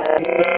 Yeah.